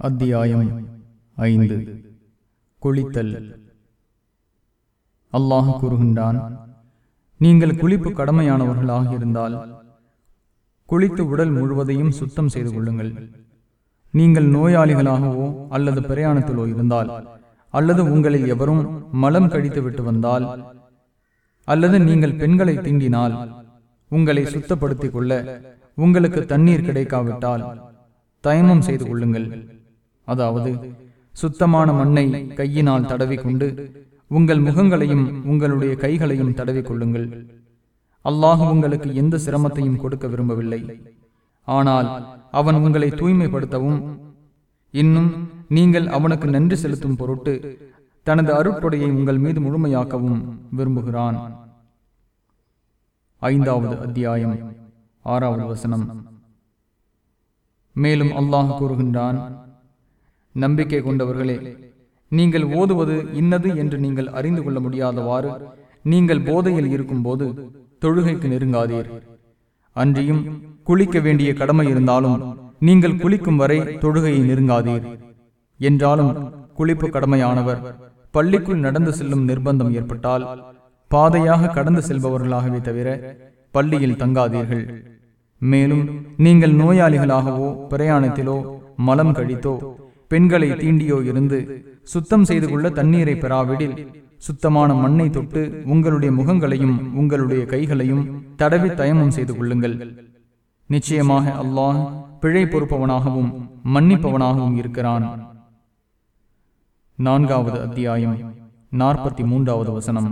அத்தியாயம் ஐந்து. குளித்தல். அல்லாஹ் கூறுகின்றான் நீங்கள் குளிப்பு கடமையானவர்களாக இருந்தால் குளித்து உடல் முழுவதையும் சுத்தம் செய்து கொள்ளுங்கள். நீங்கள் நோயாளிகளாகவோ அல்லது பிரயாணத்திலோ இருந்தால் அல்லது உங்களில் எவரும் மலம் கழித்து விட்டு வந்தால் அல்லது நீங்கள் பெண்களை தீண்டினால் உங்களை சுத்தப்படுத்திக் கொள்ள உங்களுக்கு தண்ணீர் கிடைக்காவிட்டால் தயமம் செய்து கொள்ளுங்கள். அதாவது சுத்தமான மண்ணை கையினால் தடவிக்கொண்டு உங்கள் முகங்களையும் உங்களுடைய கைகளையும் தடவிக்கொள்ளுங்கள். அல்லாஹ் உங்களுக்கு எந்த சிரமத்தையும் கொடுக்க விரும்பவில்லை. ஆனால் அவன் உங்களை தூய்மைப்படுத்தவும் இன்னும் நீங்கள் அவனுக்கு நன்றி செலுத்தும் பொருட்டு தனது அருட்கொடையை உங்கள் மீது முழுமையாக்கவும் விரும்புகிறான். ஐந்தாவது அத்தியாயம் ஆறாவது வசனம். மேலும் அல்லாஹ் கூறுகின்றான் நம்பிக்கை கொண்டவர்களே நீங்கள் ஓதுவது இன்னது என்று நீங்கள் அறிந்து கொள்ள முடியாதவாறு நீங்கள் போதையில் இருக்கும்போது தொழுகைக்கு நெருங்காதீர். அன்றியும் குளிக்க வேண்டிய கடமை இருந்தாலும் நீங்கள் குளிக்கும் வரை தொழுகையை நெருங்காதீர். என்றாலும் குளிப்பு கடமையானவர் பள்ளிக்குள் நடந்து செல்லும் நிர்பந்தம் ஏற்பட்டால் பாதையாக கடந்து செல்பவர்களாகவே தவிர பள்ளியில் தங்காதீர்கள். மேலும் நீங்கள் நோயாளிகளாகவோ பிரயாணத்திலோ மலம் கழித்தோ பெண்களை தீண்டியோ இருந்து சுத்தம் செய்து கொள்ள தண்ணீரை பெறாவிடில் சுத்தமான மண்ணை தொட்டு உங்களுடைய முகங்களையும் உங்களுடைய கைகளையும் தடவி தயமம் செய்து கொள்ளுங்கள். நிச்சயமாக அல்லாஹ் பிழை பொறுப்பவனாகவும் மன்னிப்பவனாகவும் இருக்கிறான். நான்காவது அத்தியாயம் நாற்பத்தி மூன்றாவது வசனம்.